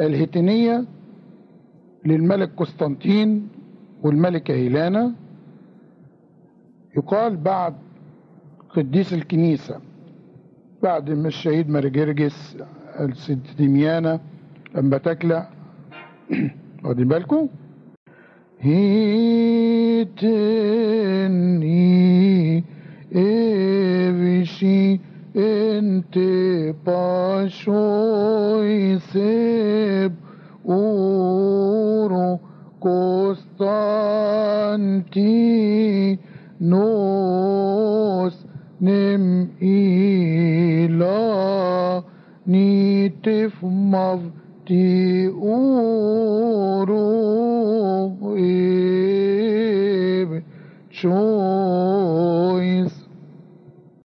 الهتنية للملك قسطنطين والملكة هيلانا يقال بعد قديس الكنيسة بعد ما الشهيد مارجرجس الست دميانة لما تكلع واخدين بالكم؟ هيتني افشي gente pašoj y uro kostanti nos nem ila nitif mavti oro eb chon